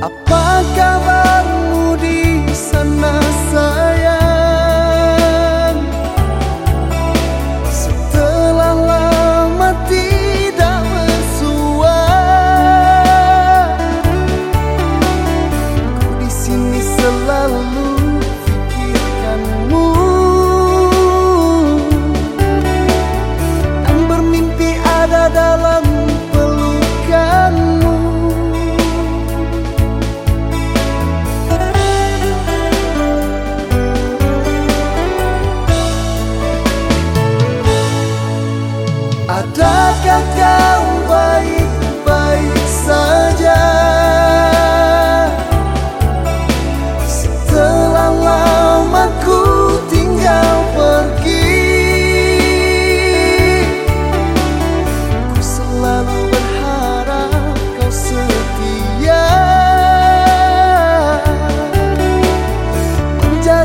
Apa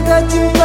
Menjaga cinta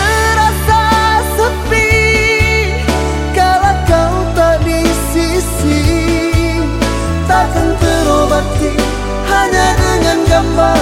summer